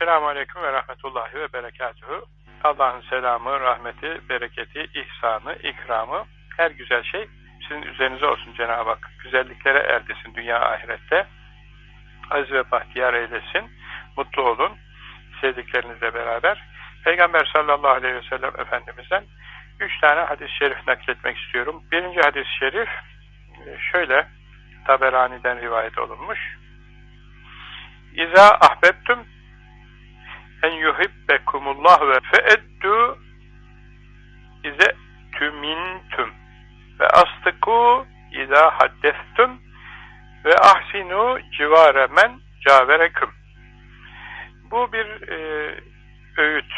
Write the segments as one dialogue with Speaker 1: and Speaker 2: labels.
Speaker 1: Esselamu Aleyküm ve Rahmetullahi ve Berekatuhu. Allah'ın selamı, rahmeti, bereketi, ihsanı, ikramı, her güzel şey sizin üzerinize olsun Cenab-ı Hak. Güzelliklere erdesin dünya ahirette. Aziz ve bahtiyar eylesin. Mutlu olun. Sevdiklerinizle beraber. Peygamber sallallahu aleyhi ve sellem Efendimiz'den üç tane hadis-i şerif nakletmek istiyorum. Birinci hadis-i şerif e, şöyle Taberani'den rivayet olunmuş. İza ahbebtüm en yuhibbekumullah ve feeddu ize tümintüm ve astıku iza haddestüm ve ahsinu civare men cavereküm bu bir e, öğüt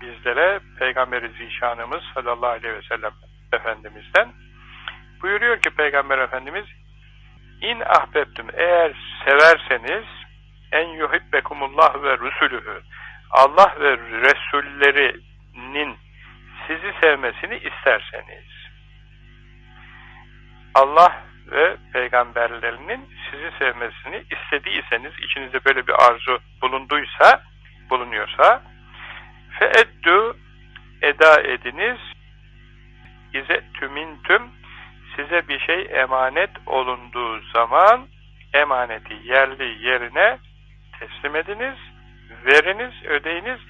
Speaker 1: bizlere Peygamberi Zişanımız sallallahu aleyhi ve sellem Efendimiz'den. Buyuruyor ki Peygamber Efendimiz in ahbebtüm eğer severseniz en yuhibbekumullah ve rusulühü Allah ve Resullerinin sizi sevmesini isterseniz Allah ve peygamberlerinin sizi sevmesini istediyseniz, içinizde böyle bir arzu bulunduysa, bulunuyorsa feeddu eda ediniz. İze tümintüm size bir şey emanet olunduğu zaman emaneti yerli yerine teslim ediniz, veriniz, ödeyiniz,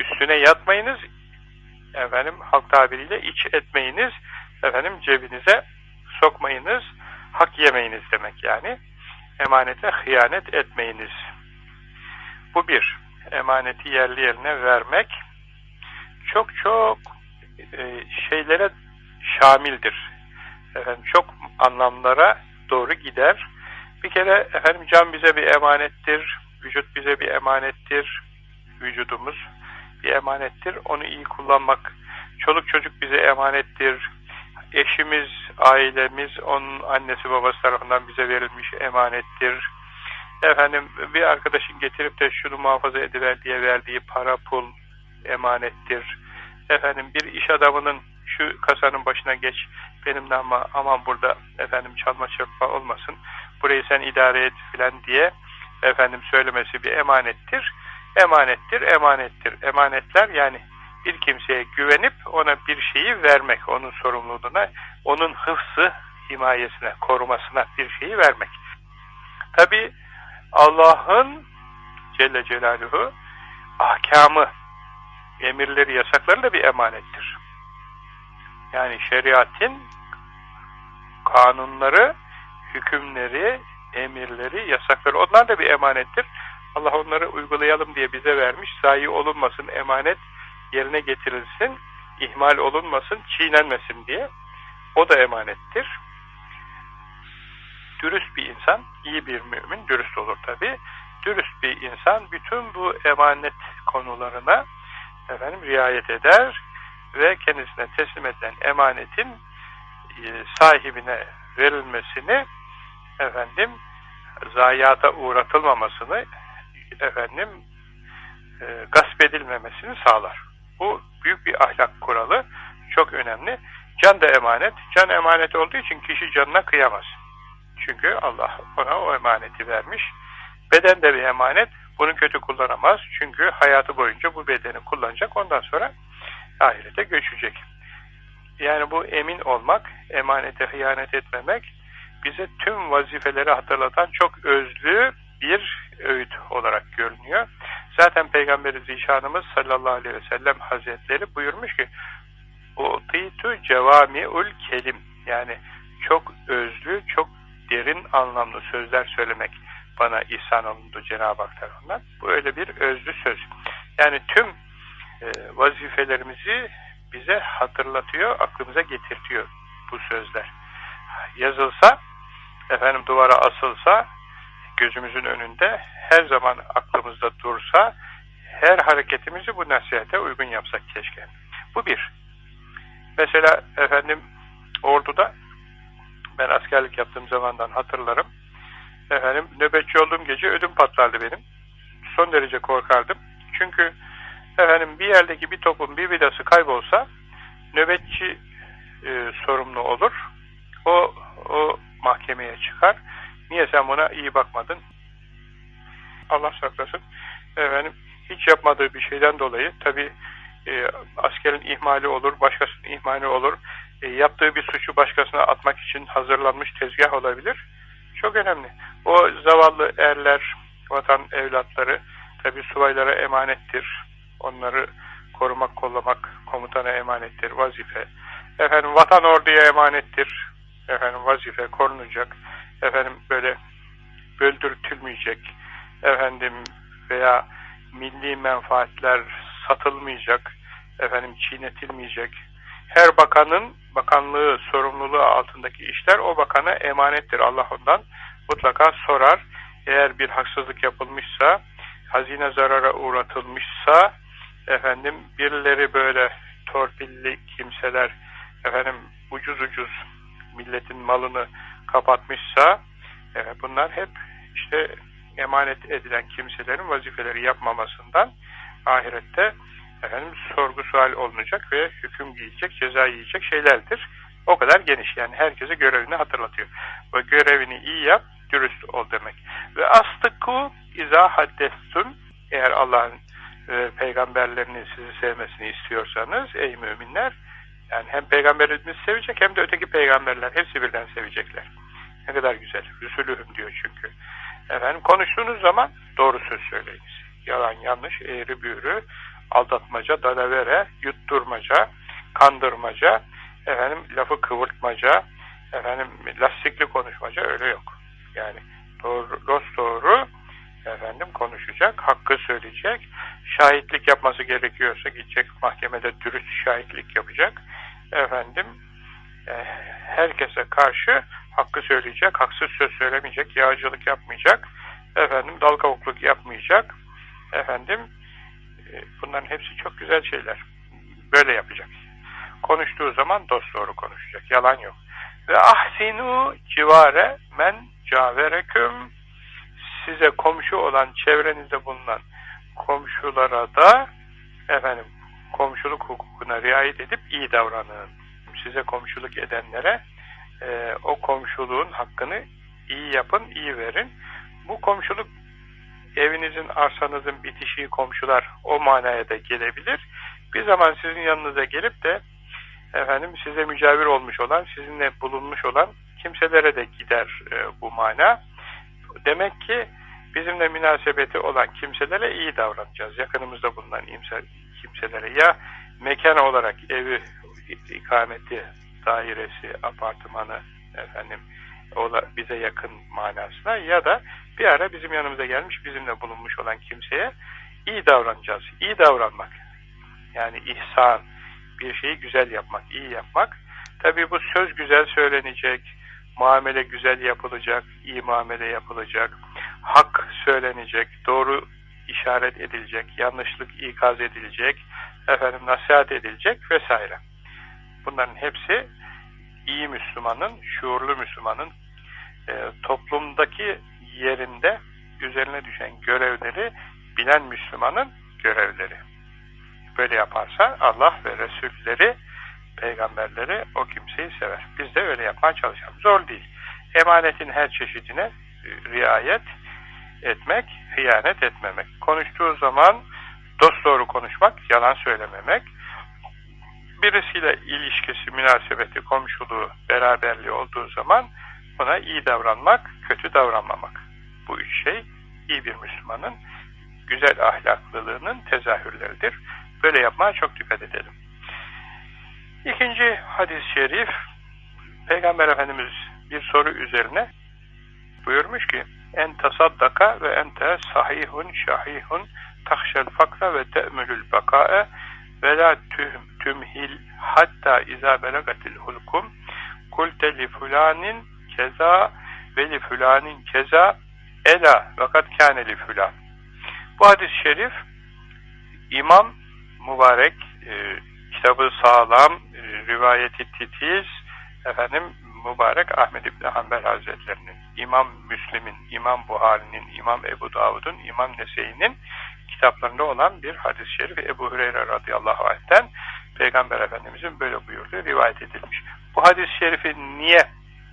Speaker 1: üstüne yatmayınız, efendim halk tabiriyle iç etmeyiniz, efendim cebinize sokmayınız, hak yemeyiniz demek yani. Emanete hıyanet etmeyiniz. Bu bir. Emaneti yerli yerine vermek çok çok e, şeylere şamildir. Efendim çok anlamlara doğru gider. Bir kere efendim can bize bir emanettir, vücut bize bir emanettir, vücudumuz bir emanettir. Onu iyi kullanmak, çoluk çocuk bize emanettir, eşimiz, ailemiz, onun annesi babası tarafından bize verilmiş emanettir. Efendim bir arkadaşın getirip de şunu muhafaza ediver diye verdiği para, pul emanettir. Efendim bir iş adamının şu kasanın başına geç benimle ama aman burada efendim çalma çırpma olmasın burayı sen idare et filan diye efendim söylemesi bir emanettir. Emanettir, emanettir. Emanetler yani bir kimseye güvenip ona bir şeyi vermek, onun sorumluluğuna, onun hıfzı, himayesine, korumasına bir şeyi vermek. Tabi Allah'ın Celle Celaluhu ahkamı, emirleri, yasakları da bir emanettir. Yani şeriatın kanunları, hükümleri, emirleri, yasakları onlar da bir emanettir. Allah onları uygulayalım diye bize vermiş. Zayi olunmasın, emanet yerine getirilsin, ihmal olunmasın, çiğnenmesin diye. O da emanettir. Dürüst bir insan, iyi bir mümin, dürüst olur tabi. Dürüst bir insan bütün bu emanet konularına efendim riayet eder ve kendisine teslim edilen emanetin e, sahibine verilmesini efendim zayiata uğratılmamasını efendim e, gasp edilmemesini sağlar. Bu büyük bir ahlak kuralı. Çok önemli. Can da emanet. Can emanet olduğu için kişi canına kıyamaz. Çünkü Allah ona o emaneti vermiş. Beden de bir emanet. Bunu kötü kullanamaz. Çünkü hayatı boyunca bu bedeni kullanacak. Ondan sonra ahirete göçecek. Yani bu emin olmak, emanete hıyanet etmemek bize tüm vazifeleri hatırlatan çok özlü bir öğüt olarak görünüyor. Zaten Peygamberi Zişanımız sallallahu aleyhi ve sellem hazretleri buyurmuş ki Utitu cevami'ul kelim yani çok özlü, çok derin anlamlı sözler söylemek bana ihsan olundu Cenab-ı Hak tarafından. Bu öyle bir özlü söz. Yani tüm e, vazifelerimizi bize hatırlatıyor, aklımıza getirtiyor bu sözler. Yazılsa, efendim duvara asılsa, gözümüzün önünde her zaman aklımızda dursa, her hareketimizi bu nasihate uygun yapsak keşke. Bu bir. Mesela efendim orduda ben askerlik yaptığım zamandan hatırlarım. Efendim nöbetçi olduğum gece ödüm patlardı benim. Son derece korkardım. Çünkü efendim bir yerdeki bir topun bir vidası kaybolsa nöbetçi e, sorumlu olur. O o mahkemeye çıkar. Niye sen buna iyi bakmadın? Allah saklasın. efendim hiç yapmadığı bir şeyden dolayı tabi e, askerin ihmali olur, başkasının ihmali olur. E, yaptığı bir suçu başkasına atmak için hazırlanmış tezgah olabilir. Çok önemli. O zavallı erler, vatan evlatları tabi subaylara emanettir. Onları korumak, kollamak komutana emanettir, vazife. Efendim vatan orduya emanettir. Efendim vazife korunacak. Efendim böyle böldürtülmeyecek. Efendim veya milli menfaatler satılmayacak. Efendim çiğnetilmeyecek. Her bakanın bakanlığı sorumluluğu altındaki işler o bakana emanettir. Allah ondan mutlaka sorar. Eğer bir haksızlık yapılmışsa, hazine zarara uğratılmışsa, efendim birileri böyle torpilli kimseler efendim ucuz ucuz milletin malını kapatmışsa evet, bunlar hep işte emanet edilen kimselerin vazifeleri yapmamasından ahirette efendim sorgu sual olunacak ve hüküm giyecek, ceza yiyecek şeylerdir. O kadar geniş yani herkese görevini hatırlatıyor. Ve görevini iyi yap, dürüst ol demek. Ve astıku izah haddestun eğer Allah'ın e, peygamberlerinin sizi sevmesini istiyorsanız ey müminler yani hem peygamberimizi sevecek hem de öteki peygamberler hepsi birden sevecekler. Ne kadar güzel. Rüsülühüm diyor çünkü. Efendim konuştuğunuz zaman doğru söz söyleyiniz. Yalan yanlış, eğri büğrü, aldatmaca, dalavere, yutturmaca, kandırmaca, efendim lafı kıvırtmaca, efendim lastikli konuşmaca öyle yok. Yani doğru, dost doğru efendim konuşacak, hakkı söyleyecek, şahitlik yapması gerekiyorsa gidecek mahkemede dürüst şahitlik yapacak. Efendim e, herkese karşı hakkı söyleyecek, haksız söz söylemeyecek, yağcılık yapmayacak, efendim dal kavukluk yapmayacak. Efendim e, bunların hepsi çok güzel şeyler. Böyle yapacak. Konuştuğu zaman dost doğru konuşacak. Yalan yok. Ve ahsinu civare men cavereküm size komşu olan çevrenizde bulunan komşulara da efendim komşuluk hukukuna riayet edip iyi davranın. Size komşuluk edenlere e, o komşuluğun hakkını iyi yapın, iyi verin. Bu komşuluk evinizin, arsanızın bitişiği komşular o manaya da gelebilir. Bir zaman sizin yanınıza gelip de efendim size mücavir olmuş olan, sizinle bulunmuş olan kimselere de gider e, bu mana. Demek ki bizimle münasebeti olan kimselere iyi davranacağız. Yakınımızda bulunan kimselere ya mekan olarak evi, ikameti, dairesi, apartmanı efendim bize yakın manasına ya da bir ara bizim yanımıza gelmiş bizimle bulunmuş olan kimseye iyi davranacağız. İyi davranmak yani ihsan bir şeyi güzel yapmak, iyi yapmak. Tabi bu söz güzel söylenecek, muamele güzel yapılacak, iyi muamele yapılacak, hak söylenecek, doğru işaret edilecek, yanlışlık ikaz edilecek, efendim nasihat edilecek vesaire. Bunların hepsi iyi Müslümanın, şuurlu Müslümanın e, toplumdaki yerinde üzerine düşen görevleri bilen Müslümanın görevleri. Böyle yaparsa Allah ve Resulleri, peygamberleri o kimseyi sever. Biz de öyle yapmaya çalışalım. Zor değil. Emanetin her çeşidine e, riayet etmek, hıyanet etmemek. Konuştuğu zaman dost doğru konuşmak, yalan söylememek. Birisiyle ilişkisi, münasebeti, komşuluğu, beraberliği olduğu zaman buna iyi davranmak, kötü davranmamak. Bu üç şey iyi bir Müslümanın güzel ahlaklılığının tezahürleridir. Böyle yapmaya çok dikkat edelim. İkinci hadis-i şerif, Peygamber Efendimiz bir soru üzerine buyurmuş ki, en tasaddaka ve ente sahihun şahihun tahşel fakra ve te'mülül bakae ve la tümhil hatta izâ belagatil hulkum. Kulte li fulanin keza ve li fulanin keza ela vakat kâne li fulan. Bu hadis-i şerif İmam mübarek e, kitabı sağlam e, rivayeti titiz efendim mübarek Ahmed İbni Hanbel Hazretlerinin, İmam Müslim'in, İmam Buhari'nin, İmam Ebu Davud'un, İmam Nese'inin kitaplarında olan bir hadis-i şerif Ebu Hureyre radıyallahu anh'ten Peygamber Efendimizin böyle buyurduğu rivayet edilmiş. Bu hadis-i şerifi niye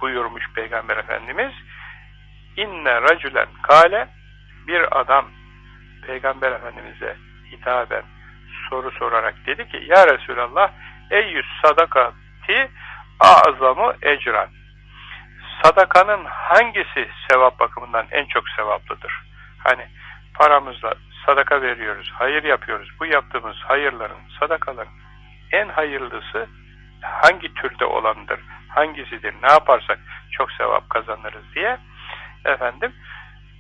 Speaker 1: buyurmuş Peygamber Efendimiz? İnne racülen kale bir adam Peygamber Efendimiz'e hitaben soru sorarak dedi ki Ya Resulallah eyyüs sadakati azamu ecran sadakanın hangisi sevap bakımından en çok sevaplıdır? Hani paramızla sadaka veriyoruz, hayır yapıyoruz. Bu yaptığımız hayırların, sadakaların en hayırlısı hangi türde olandır, hangisidir, ne yaparsak çok sevap kazanırız diye efendim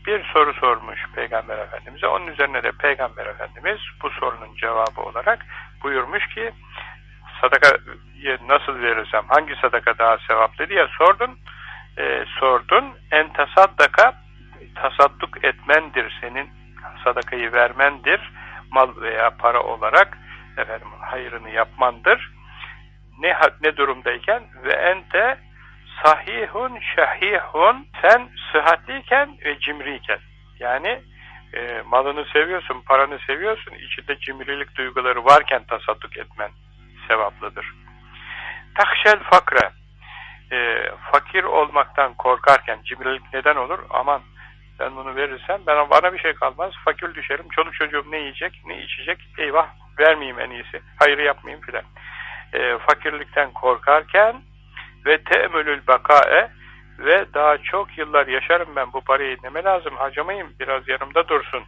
Speaker 1: bir soru sormuş Peygamber Efendimiz'e. Onun üzerine de Peygamber Efendimiz bu sorunun cevabı olarak buyurmuş ki sadakayı nasıl verirsem, hangi sadaka daha sevaplı diye sordun. E, sordun. En tasaddaka tasadduk etmendir senin sadakayı vermendir. Mal veya para olarak efendim hayrını yapmandır. Ne ne durumdayken ve ente sahihun şahihun sen sıhhatliyken ve cimriyken yani e, malını seviyorsun, paranı seviyorsun, içinde cimrilik duyguları varken tasadduk etmen sevaplıdır. Takşel fakre e, fakir olmaktan korkarken cimrilik neden olur? Aman ben bunu verirsem ben, bana bir şey kalmaz, fakir düşerim, çoluk çocuğum ne yiyecek, ne içecek, eyvah vermeyeyim en iyisi, hayır yapmayayım filan. E, fakirlikten korkarken ve te'mülül bakae. Ve daha çok yıllar yaşarım ben bu parayı. Neme lazım? Harcamayayım. Biraz yanımda dursun.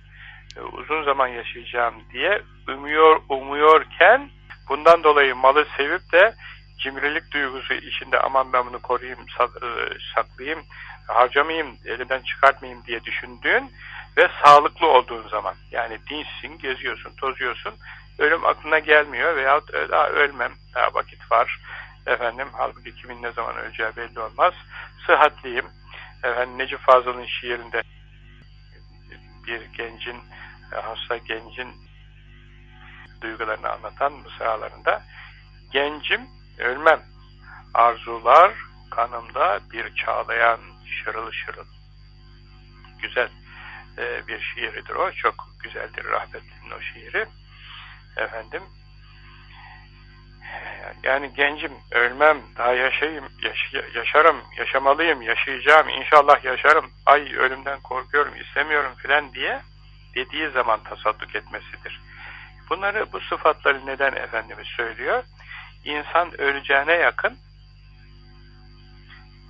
Speaker 1: E, uzun zaman yaşayacağım diye umuyor, umuyorken bundan dolayı malı sevip de cimrilik duygusu içinde aman ben bunu koruyayım, e, saklayayım, harcamayayım, elimden çıkartmayayım diye düşündüğün ve sağlıklı olduğun zaman. Yani dinçsin, geziyorsun, tozuyorsun, ölüm aklına gelmiyor veyahut e, daha ölmem, daha vakit var, efendim halbuki kimin ne zaman öleceği belli olmaz, sıhhatliyim, efendim Necip Fazıl'ın şiirinde bir gencin, e, hasta gencin duygularını anlatan mısralarında gencim ölmem. Arzular kanımda bir çağlayan şırıl şırıl. Güzel e, bir şiiridir o. Çok güzeldir rahmetlinin o şiiri. Efendim yani gencim ölmem daha yaşayayım yaş yaşarım yaşamalıyım yaşayacağım inşallah yaşarım. Ay ölümden korkuyorum istemiyorum filan diye dediği zaman tasadduk etmesidir. Bunları bu sıfatları neden Efendimiz söylüyor? İnsan öleceğine yakın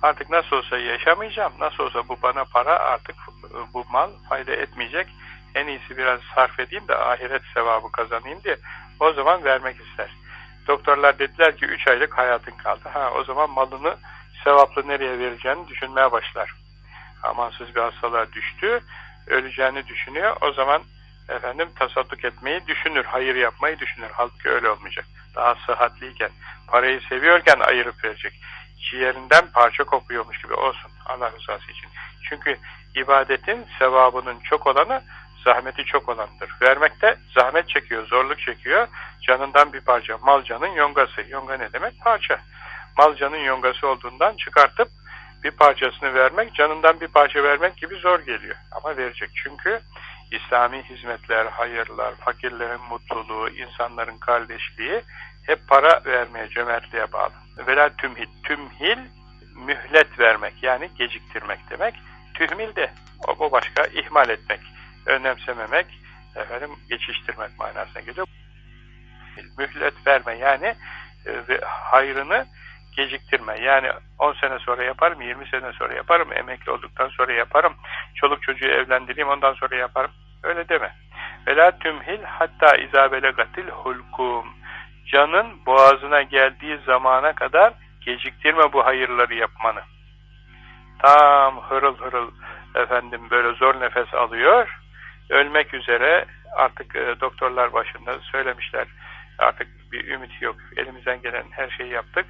Speaker 1: artık nasıl olsa yaşamayacağım, nasıl olsa bu bana para artık bu mal fayda etmeyecek, en iyisi biraz sarf edeyim de ahiret sevabı kazanayım diye o zaman vermek ister. Doktorlar dediler ki 3 aylık hayatın kaldı. Ha o zaman malını sevaplı nereye vereceğini düşünmeye başlar. Amansız bir hastalığa düştü, öleceğini düşünüyor. O zaman efendim tasadduk etmeyi düşünür, hayır yapmayı düşünür. Halbuki öyle olmayacak. Daha sıhhatliyken, parayı seviyorken ayırıp verecek. Ciğerinden parça kopuyormuş gibi olsun Allah rızası için. Çünkü ibadetin sevabının çok olanı zahmeti çok olandır. Vermekte zahmet çekiyor, zorluk çekiyor. Canından bir parça. Mal canın yongası. Yonga ne demek? Parça. Mal canın yongası olduğundan çıkartıp bir parçasını vermek, canından bir parça vermek gibi zor geliyor. Ama verecek. Çünkü İslami hizmetler, hayırlar, fakirlerin mutluluğu, insanların kardeşliği hep para vermeye, cömertliğe bağlı. Vela tümhil. Tümhil, mühlet vermek yani geciktirmek demek. Tühmil de o, o başka, ihmal etmek, önemsememek, efendim geçiştirmek manasına geliyor. Mühlet verme yani e, hayrını geciktirme. Yani 10 sene sonra yaparım, 20 sene sonra yaparım, emekli olduktan sonra yaparım, çoluk çocuğu evlendireyim ondan sonra yaparım. Öyle deme. Vela tümhil hatta izabelegatil hulkum. Canın boğazına geldiği zamana kadar geciktirme bu hayırları yapmanı. Tam hırıl hırıl efendim böyle zor nefes alıyor. Ölmek üzere artık e, doktorlar başında söylemişler. Artık bir ümit yok. Elimizden gelen her şeyi yaptık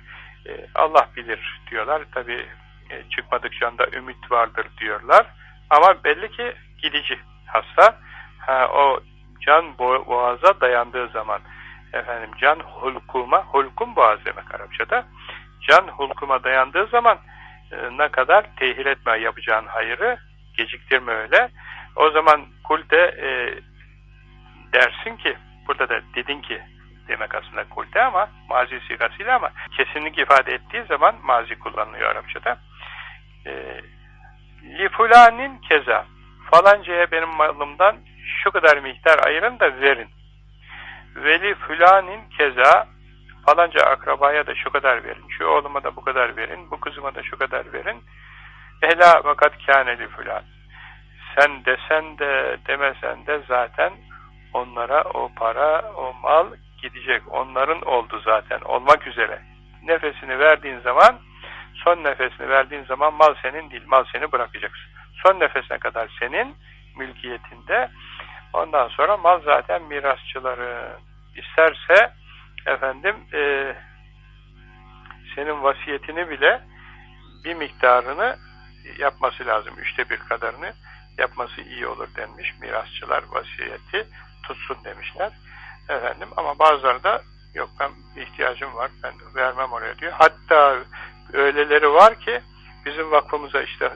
Speaker 1: e, Allah bilir diyorlar. Tabi e, çıkmadıkça da ümit vardır diyorlar. Ama belli ki gidici hasta. Ha, o can boğaza dayandığı zaman efendim can hulkuma, hulkum boğaz demek Arapçada. Can hulkuma dayandığı zaman e, ne kadar tehir etme yapacağın hayırı geciktirme öyle. O zaman kulde e, dersin ki burada da dedin ki demek aslında kulte ama mazi sigasıyla ama kesinlik ifade ettiği zaman mazi kullanılıyor Arapçada. E, Li fulanin keza falancaya benim malımdan şu kadar miktar ayırın da verin. Veli fülanin keza falanca akrabaya da şu kadar verin, şu oğluma da bu kadar verin, bu kızıma da şu kadar verin. Ela vakat kâneli fülan. Sen desen de demesen de zaten onlara o para, o mal gidecek. Onların oldu zaten, olmak üzere. Nefesini verdiğin zaman, son nefesini verdiğin zaman mal senin değil, mal seni bırakacaksın. Son nefesine kadar senin mülkiyetinde. Ondan sonra mal zaten mirasçıları. isterse efendim e, senin vasiyetini bile bir miktarını yapması lazım. Üçte bir kadarını yapması iyi olur denmiş. Mirasçılar vasiyeti tutsun demişler. Efendim ama bazıları da yok ben ihtiyacım var ben vermem oraya diyor. Hatta öyleleri var ki bizim vakfımıza işte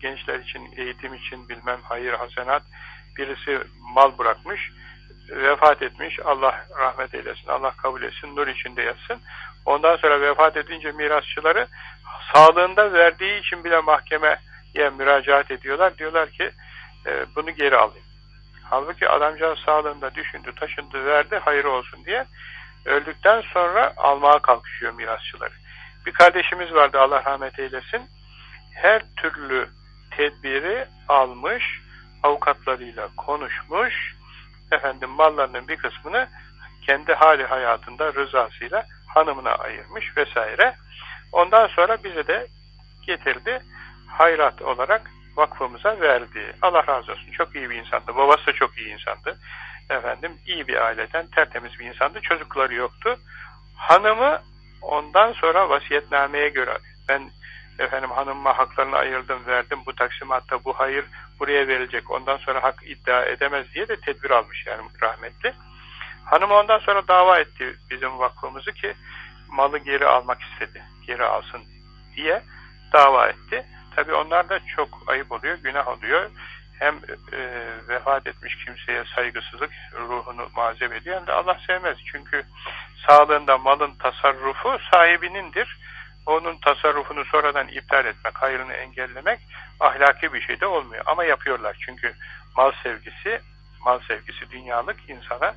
Speaker 1: gençler için, eğitim için bilmem hayır, hasenat birisi mal bırakmış vefat etmiş. Allah rahmet eylesin, Allah kabul etsin, nur içinde yatsın. Ondan sonra vefat edince mirasçıları sağlığında verdiği için bile mahkemeye müracaat ediyorlar. Diyorlar ki e, bunu geri alayım. Halbuki adamcağız sağlığında düşündü, taşındı, verdi, hayır olsun diye. Öldükten sonra almaya kalkışıyor mirasçıları. Bir kardeşimiz vardı Allah rahmet eylesin. Her türlü tedbiri almış, avukatlarıyla konuşmuş, efendim mallarının bir kısmını kendi hali hayatında rızasıyla hanımına ayırmış vesaire. Ondan sonra bize de getirdi, hayrat olarak vakfımıza verdi. Allah razı olsun. Çok iyi bir insandı. Babası da çok iyi insandı. Efendim iyi bir aileden tertemiz bir insandı. Çocukları yoktu. Hanımı ondan sonra vasiyetnameye göre ben efendim hanımıma haklarını ayırdım, verdim. Bu taksimatta bu hayır buraya verilecek. Ondan sonra hak iddia edemez diye de tedbir almış yani rahmetli. Hanım ondan sonra dava etti bizim vakfımızı ki malı geri almak istedi. Geri alsın diye dava etti. Tabi onlar da çok ayıp oluyor, günah oluyor. Hem e, vefat etmiş kimseye saygısızlık ruhunu malzeme ediyor hem de Allah sevmez. Çünkü sağlığında malın tasarrufu sahibinindir. Onun tasarrufunu sonradan iptal etmek, hayrını engellemek ahlaki bir şey de olmuyor. Ama yapıyorlar çünkü mal sevgisi, mal sevgisi dünyalık insana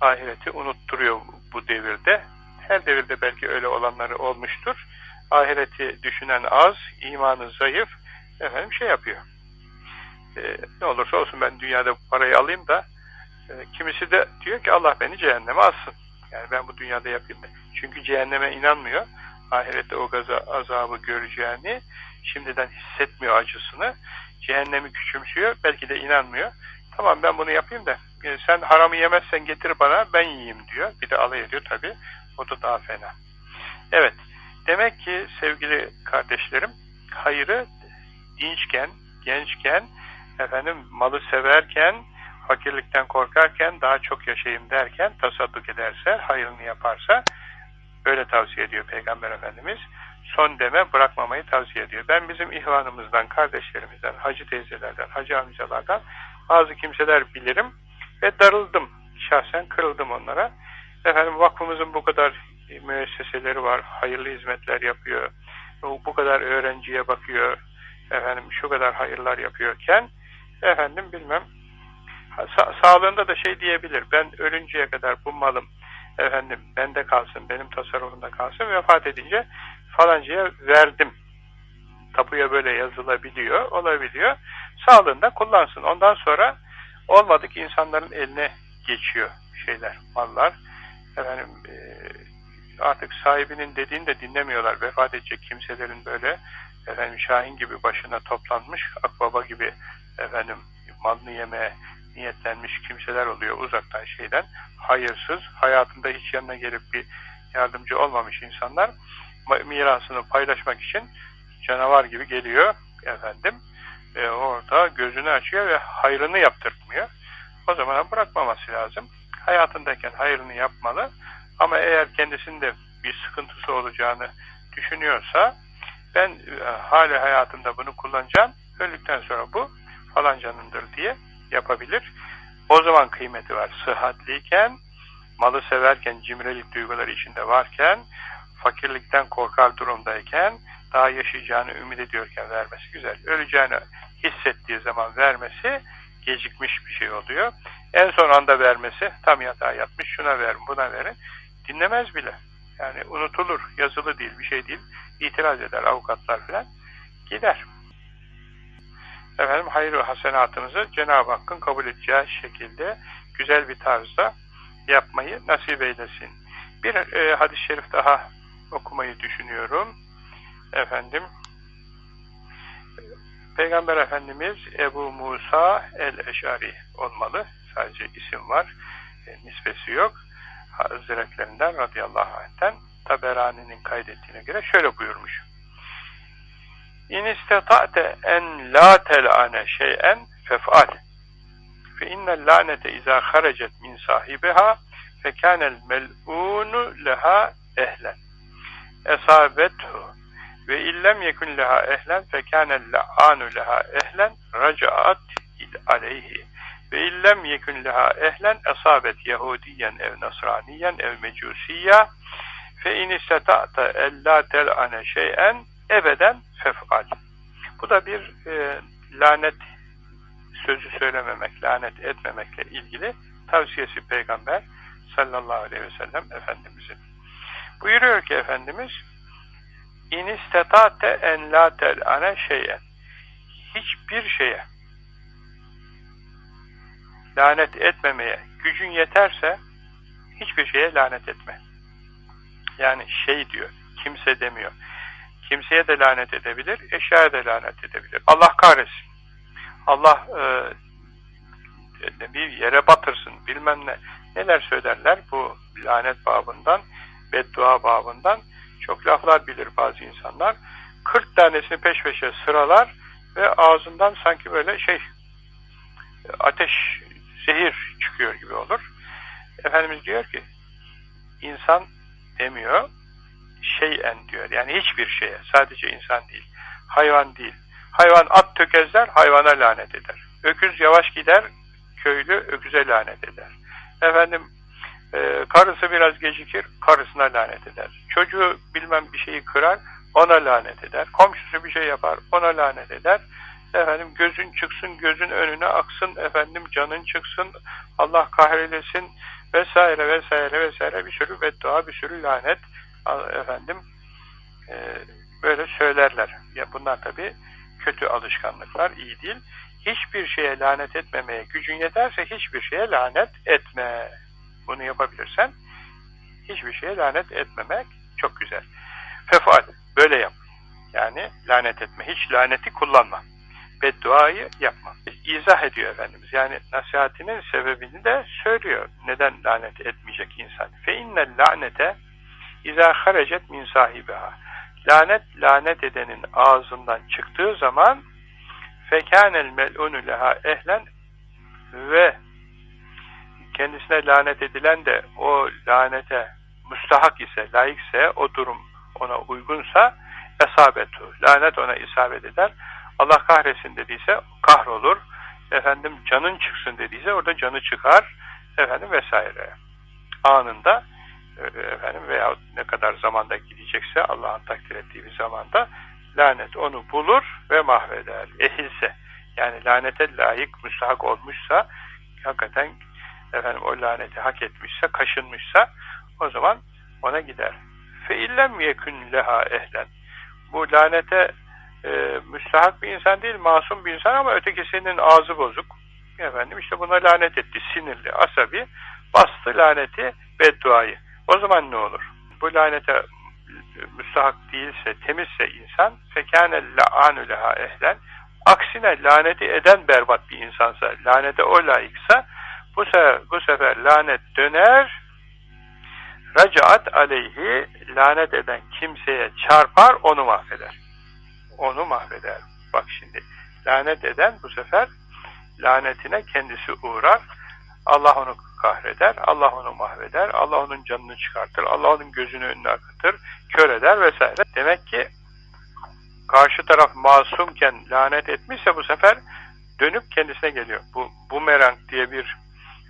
Speaker 1: ahireti unutturuyor bu devirde. Her devirde belki öyle olanları olmuştur ahireti düşünen az, imanı zayıf, efendim şey yapıyor. E, ne olursa olsun ben dünyada parayı alayım da e, kimisi de diyor ki Allah beni cehenneme alsın. Yani ben bu dünyada yapayım da. Çünkü cehenneme inanmıyor. Ahirette o gaza, azabı göreceğini şimdiden hissetmiyor acısını. Cehennemi küçümsüyor. Belki de inanmıyor. Tamam ben bunu yapayım da e, sen haramı yemezsen getir bana ben yiyeyim diyor. Bir de alay ediyor tabi. O da daha fena. Evet. Demek ki sevgili kardeşlerim, hayırı dinçken, gençken, efendim malı severken, fakirlikten korkarken, daha çok yaşayayım derken tasadduk ederse, hayırını yaparsa, öyle tavsiye ediyor Peygamber Efendimiz. Son deme bırakmamayı tavsiye ediyor. Ben bizim ihvanımızdan, kardeşlerimizden, hacı teyzelerden, hacı amcalardan bazı kimseler bilirim ve darıldım. Şahsen kırıldım onlara. Efendim vakfımızın bu kadar müesseseleri var, hayırlı hizmetler yapıyor, bu kadar öğrenciye bakıyor, efendim şu kadar hayırlar yapıyorken, efendim bilmem, sa sağlığında da şey diyebilir, ben ölünceye kadar bu malım efendim bende kalsın, benim tasarrufumda kalsın, vefat edince falancaya verdim. Tapuya böyle yazılabiliyor, olabiliyor. Sağlığında kullansın. Ondan sonra olmadık insanların eline geçiyor şeyler, mallar. Efendim, artık sahibinin dediğini de dinlemiyorlar. Vefat edecek kimselerin böyle efendim Şahin gibi başına toplanmış, akbaba gibi efendim malını yemeye niyetlenmiş kimseler oluyor uzaktan şeyden. Hayırsız, hayatında hiç yanına gelip bir yardımcı olmamış insanlar mirasını paylaşmak için canavar gibi geliyor efendim. E, orada gözünü açıyor ve hayrını yaptırtmıyor. O zaman bırakmaması lazım. Hayatındayken hayrını yapmalı. Ama eğer kendisinde bir sıkıntısı olacağını düşünüyorsa ben e, hali hayatında bunu kullanacağım. Öldükten sonra bu falancanındır diye yapabilir. O zaman kıymeti var. Sıhhatliyken, malı severken, cimrilik duyguları içinde varken, fakirlikten korkar durumdayken, daha yaşayacağını ümit ediyorken vermesi güzel. Öleceğini hissettiği zaman vermesi gecikmiş bir şey oluyor. En son anda vermesi tam yatağa yatmış şuna verin buna verin dinlemez bile. Yani unutulur yazılı değil bir şey değil itiraz eder avukatlar falan gider. Efendim hayır ve hasenatınızı Cenab-ı Hakk'ın kabul edeceği şekilde güzel bir tarzda yapmayı nasip eylesin. Bir e, hadis-i şerif daha okumayı düşünüyorum. Efendim Peygamber Efendimiz Ebu Musa el-Eşari olmalı. Sadece isim var. E, nispesi yok. Hazretlerinden radıyallahu anh'ten Taberani'nin kaydettiğine göre şöyle buyurmuş. İn istata'te en la tel'ane şey'en fef'al. Fe innel lanete izâ harecet min sahibiha fekânel mel'ûnu leha ehlen. Esabethu ve illem yekun leha ehlen fekânel la'anu leha ehlen racaat aleyhi. Ve illem yekun leha ehlen esabet Yahudiyen ev Nasraniyen ev Mecusiyya fe in istata'ta ella tel'ane şey'en ebeden fef'al. Bu da bir e, lanet sözü söylememek, lanet etmemekle ilgili tavsiyesi Peygamber sallallahu aleyhi ve sellem Efendimizin. Buyuruyor ki Efendimiz İn istetate en la tel'ane şeyen hiçbir şeye lanet etmemeye gücün yeterse hiçbir şeye lanet etme. Yani şey diyor, kimse demiyor. Kimseye de lanet edebilir, eşyaya da lanet edebilir. Allah kahretsin. Allah e, bir yere batırsın, bilmem ne. Neler söylerler bu lanet babından, beddua babından. Çok laflar bilir bazı insanlar. 40 tanesini peş peşe sıralar ve ağzından sanki böyle şey ateş, zehir çıkıyor gibi olur. Efendimiz diyor ki insan demiyor şeyen diyor. Yani hiçbir şeye. Sadece insan değil. Hayvan değil. Hayvan at tökezler, hayvana lanet eder. Öküz yavaş gider, köylü öküze lanet eder. Efendim e, karısı biraz gecikir, karısına lanet eder. Çocuğu bilmem bir şeyi kırar, ona lanet eder. Komşusu bir şey yapar, ona lanet eder. Efendim gözün çıksın, gözün önüne aksın, efendim canın çıksın, Allah kahrelesin vesaire vesaire vesaire bir sürü beddua, bir sürü lanet efendim e, böyle söylerler. Ya bunlar tabi kötü alışkanlıklar, iyi değil. Hiçbir şeye lanet etmemeye gücün yeterse hiçbir şeye lanet etme. Bunu yapabilirsen hiçbir şeye lanet etmemek çok güzel. Fefual, böyle yap. Yani lanet etme. Hiç laneti kullanma. Bedduayı yapma. İzah ediyor Efendimiz. Yani nasihatinin sebebini de söylüyor. Neden lanet etmeyecek insan? Fe innel lanete İzâ harecet min sahibiha. Lanet, lanet edenin ağzından çıktığı zaman fekânel mel'ûnü leha ehlen ve kendisine lanet edilen de o lanete müstahak ise, layıkse, o durum ona uygunsa esabetu. Lanet ona isabet eder. Allah kahretsin dediyse kahrolur. Efendim canın çıksın dediyse orada canı çıkar. Efendim vesaire. Anında efendim veya ne kadar zamanda gidecekse Allah'ın takdir ettiği bir zamanda lanet onu bulur ve mahveder. Ehilse yani lanete layık müstahak olmuşsa hakikaten efendim o laneti hak etmişse, kaşınmışsa o zaman ona gider. Fe illem yekün leha ehlen. Bu lanete e, müstahak bir insan değil, masum bir insan ama ötekisinin ağzı bozuk. Efendim işte buna lanet etti, sinirli, asabi. Bastı laneti, bedduayı. O zaman ne olur? Bu lanete müstahak değilse, temizse insan fekâne la'anü leha ehlen aksine laneti eden berbat bir insansa, lanete o layıksa bu sefer, bu sefer lanet döner racaat aleyhi lanet eden kimseye çarpar onu mahveder. Onu mahveder. Bak şimdi lanet eden bu sefer lanetine kendisi uğrar. Allah onu kahreder, Allah onu mahveder, Allah onun canını çıkartır, Allah onun gözünü önüne akıtır, kör eder vesaire. Demek ki karşı taraf masumken lanet etmişse bu sefer dönüp kendisine geliyor. Bu bumerang diye bir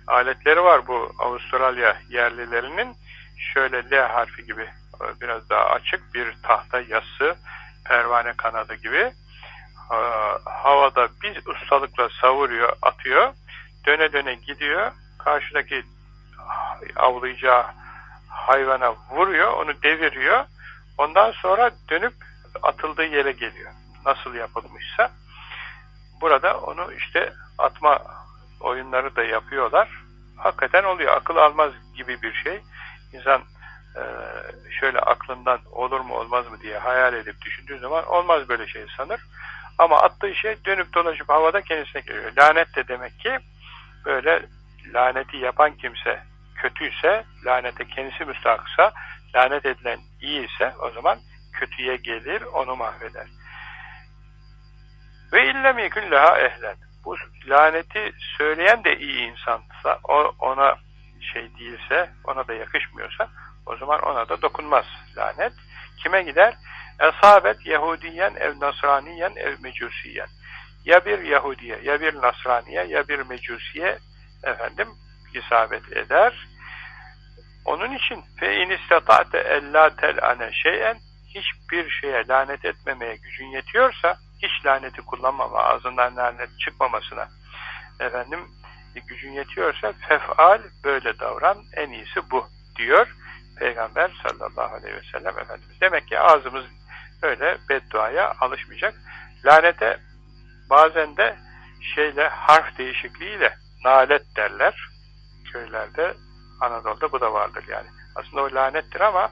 Speaker 1: aletleri var bu Avustralya yerlilerinin. Şöyle L harfi gibi biraz daha açık bir tahta yassı, pervane kanadı gibi havada bir ustalıkla savuruyor, atıyor. Döne döne gidiyor. Karşıdaki avlayacağı hayvana vuruyor, onu deviriyor. Ondan sonra dönüp atıldığı yere geliyor. Nasıl yapılmışsa. Burada onu işte atma oyunları da yapıyorlar. Hakikaten oluyor. Akıl almaz gibi bir şey. İnsan e, şöyle aklından olur mu olmaz mı diye hayal edip düşündüğü zaman olmaz böyle şey sanır. Ama attığı şey dönüp dolaşıp havada kendisine geliyor. Lanet de demek ki böyle laneti yapan kimse kötüyse, lanete kendisi müstahaksa, lanet edilen iyi ise o zaman kötüye gelir, onu mahveder. Ve illem yekün leha ehlen. Bu laneti söyleyen de iyi insansa, o, ona şey değilse, ona da yakışmıyorsa, o zaman ona da dokunmaz lanet. Kime gider? Esabet Yahudiyen ev Nasraniyen ev Mecusiyen. Ya bir Yahudiye, ya bir Nasraniye, ya bir Mecusiye efendim isabet eder. Onun için fe in istata'te ella tel'ane şeyen hiçbir şeye lanet etmemeye gücün yetiyorsa hiç laneti kullanmama, ağzından lanet çıkmamasına efendim gücün yetiyorsa fef'al böyle davran en iyisi bu diyor Peygamber sallallahu aleyhi ve sellem Efendimiz. Demek ki ağzımız öyle bedduaya alışmayacak. Lanete bazen de şeyle harf değişikliğiyle nalet derler. Köylerde Anadolu'da bu da vardır yani. Aslında o lanettir ama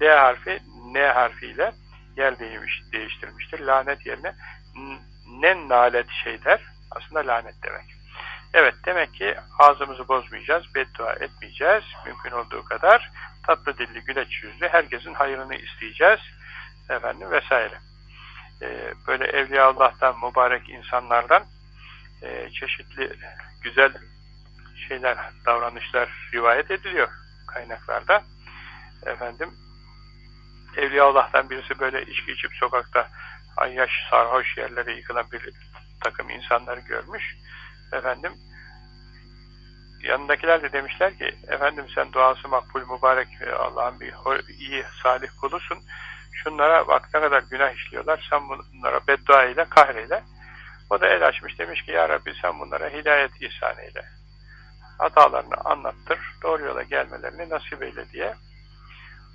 Speaker 1: L harfi N harfiyle yer değmiş, değiştirmiştir. Lanet yerine ne nalet şey der. Aslında lanet demek. Evet demek ki ağzımızı bozmayacağız, beddua etmeyeceğiz. Mümkün olduğu kadar tatlı dilli, güleç yüzlü, herkesin hayırını isteyeceğiz. Efendim vesaire. Ee, böyle Evliya Allah'tan, mübarek insanlardan e, çeşitli güzel şeyler, davranışlar rivayet ediliyor kaynaklarda. Efendim, Evliya Allah'tan birisi böyle içki içip sokakta ayyaş, sarhoş yerlere yıkılan bir takım insanları görmüş. Efendim, yanındakiler de demişler ki, efendim sen duası makbul, mübarek, Allah'ın bir iyi, salih kulusun. Şunlara bak ne kadar günah işliyorlar, sen bunlara beddua ile, kahreyle. O da el açmış demiş ki, Ya Rabbi sen bunlara hidayet ihsan eyle hatalarını anlattır, doğru yola gelmelerini nasip eyle diye.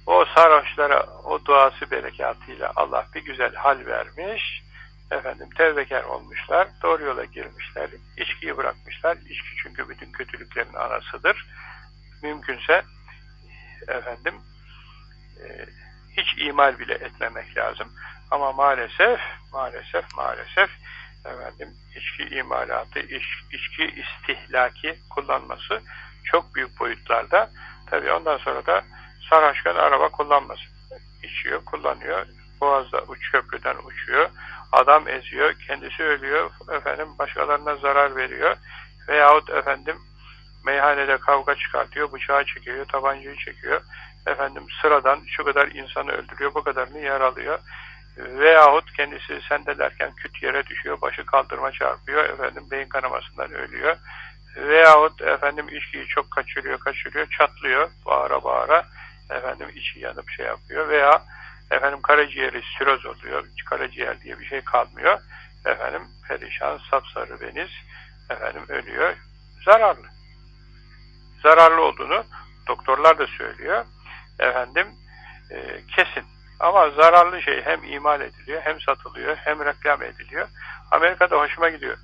Speaker 1: O sarhoşlara o duası berekatıyla Allah bir güzel hal vermiş, efendim tevbekar olmuşlar, doğru yola girmişler, içkiyi bırakmışlar. İçki çünkü bütün kötülüklerin anasıdır. Mümkünse efendim e, hiç imal bile etmemek lazım. Ama maalesef, maalesef, maalesef efendim içki imalatı, iç, içki istihlaki kullanması çok büyük boyutlarda. Tabi ondan sonra da sarhoşken araba kullanmasın. İçiyor, kullanıyor. Boğazda uç köprüden uçuyor. Adam eziyor, kendisi ölüyor. Efendim başkalarına zarar veriyor. Veyahut efendim meyhanede kavga çıkartıyor, bıçağı çekiyor, tabancayı çekiyor. Efendim sıradan şu kadar insanı öldürüyor, bu kadarını yaralıyor veyahut kendisi sendelerken küt yere düşüyor, başı kaldırma çarpıyor, efendim beyin kanamasından ölüyor. Veyahut efendim içkiyi çok kaçırıyor, kaçırıyor, çatlıyor, bağıra bağıra, efendim içi yanıp şey yapıyor veya efendim karaciğeri siroz oluyor, karaciğer diye bir şey kalmıyor. Efendim perişan, sapsarı deniz, efendim ölüyor, zararlı. Zararlı olduğunu doktorlar da söylüyor. Efendim e, kesin ama zararlı şey hem imal ediliyor, hem satılıyor, hem reklam ediliyor. Amerika'da hoşuma gidiyor.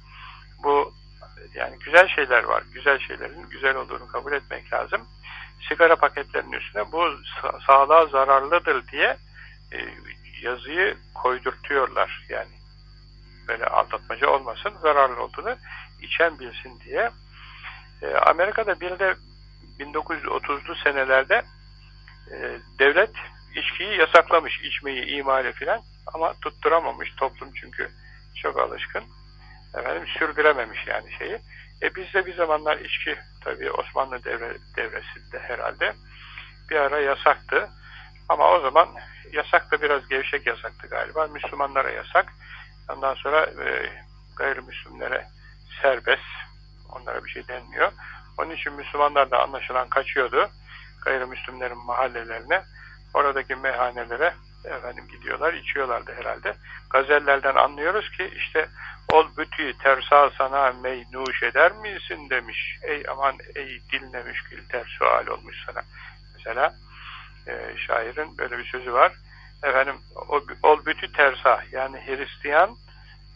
Speaker 1: Bu yani güzel şeyler var. Güzel şeylerin güzel olduğunu kabul etmek lazım. Sigara paketlerinin üstüne bu sağlığa zararlıdır diye e, yazıyı koydurtuyorlar. Yani böyle aldatmaca olmasın, zararlı olduğunu içen bilsin diye. E, Amerika'da bir de 1930'lu senelerde e, devlet içkiyi yasaklamış, içmeyi, imali filan ama tutturamamış toplum çünkü çok alışkın. Efendim sürdürememiş yani şeyi. E bizde bir zamanlar içki tabii Osmanlı devre, devresinde herhalde bir ara yasaktı. Ama o zaman yasak da biraz gevşek yasaktı galiba. Müslümanlara yasak. Ondan sonra e, gayrimüslimlere serbest. Onlara bir şey denmiyor. Onun için Müslümanlar da anlaşılan kaçıyordu. Gayrimüslimlerin mahallelerine oradaki meyhanelere efendim gidiyorlar, içiyorlardı herhalde. Gazellerden anlıyoruz ki işte ol bütü tersa sana meynuş eder misin demiş. Ey aman ey diline müşkül ter sual olmuş sana. Mesela e, şairin böyle bir sözü var. Efendim ol bütü tersa yani Hristiyan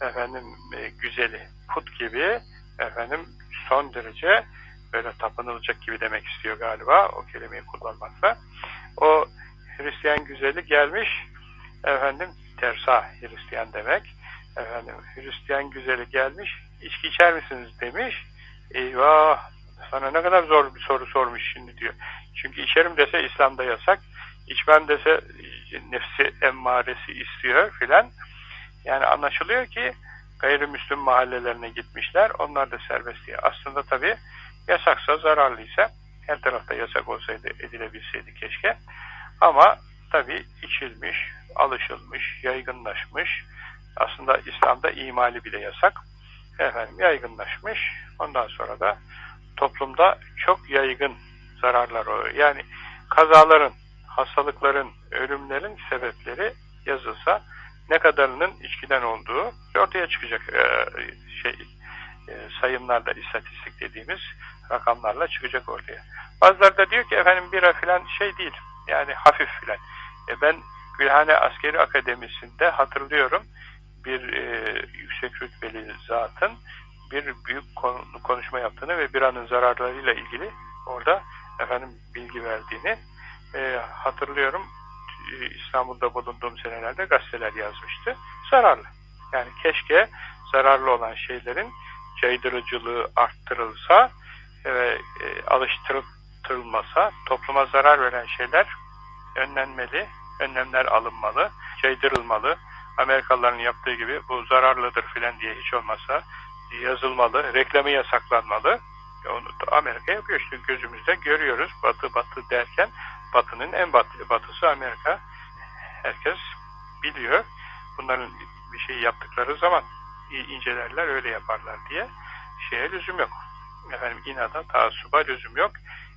Speaker 1: efendim e, güzeli put gibi efendim son derece böyle tapınılacak gibi demek istiyor galiba o kelimeyi kullanmakla. O Hristiyan güzeli gelmiş efendim tersa Hristiyan demek. Efendim Hristiyan güzeli gelmiş içki içer misiniz demiş. Eyvah sana ne kadar zor bir soru sormuş şimdi diyor. Çünkü içerim dese İslam'da yasak. içmem dese nefsi emmaresi istiyor filan. Yani anlaşılıyor ki gayrimüslim mahallelerine gitmişler. Onlar da serbest diye. Aslında tabii yasaksa, zararlıysa her tarafta yasak olsaydı edilebilseydi keşke. Ama tabii içilmiş, alışılmış, yaygınlaşmış. Aslında İslam'da imali bile yasak. Efendim yaygınlaşmış. Ondan sonra da toplumda çok yaygın zararlar oluyor. Yani kazaların, hastalıkların, ölümlerin sebepleri yazılsa ne kadarının içkiden olduğu ortaya çıkacak e, şey e, sayımlarla, istatistik dediğimiz rakamlarla çıkacak ortaya. Bazıları da diyor ki efendim bira filan şey değil, yani hafif filan. E ben Gülhane Askeri Akademisi'nde hatırlıyorum bir e, yüksek rütbeli zatın bir büyük konuşma yaptığını ve biranın zararlarıyla ilgili orada efendim bilgi verdiğini e, hatırlıyorum. E, İstanbul'da bulunduğum senelerde gazeteler yazmıştı. Zararlı. Yani keşke zararlı olan şeylerin caydırıcılığı arttırılsa ve e, alıştırılmasa topluma zarar veren şeyler önlenmeli, önlemler alınmalı, caydırılmalı. Amerikalıların yaptığı gibi bu zararlıdır filan diye hiç olmazsa yazılmalı, reklamı yasaklanmalı. Onu da Amerika yapıyor işte gözümüzde görüyoruz. Batı batı derken batının en batı, batısı Amerika. Herkes biliyor. Bunların bir şey yaptıkları zaman incelerler öyle yaparlar diye şeye lüzum yok. Efendim inada, taassuba lüzum yok.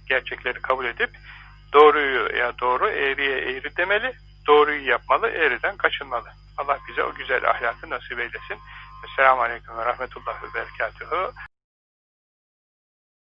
Speaker 1: Gerçekleri kabul edip doğruyu ya doğru, eğriye eğri demeli, doğruyu yapmalı, eğriden kaçınmalı. Allah bize o güzel ahlakı nasip eylesin. Esselamu Aleyküm ve Rahmetullah ve Berekatuhu.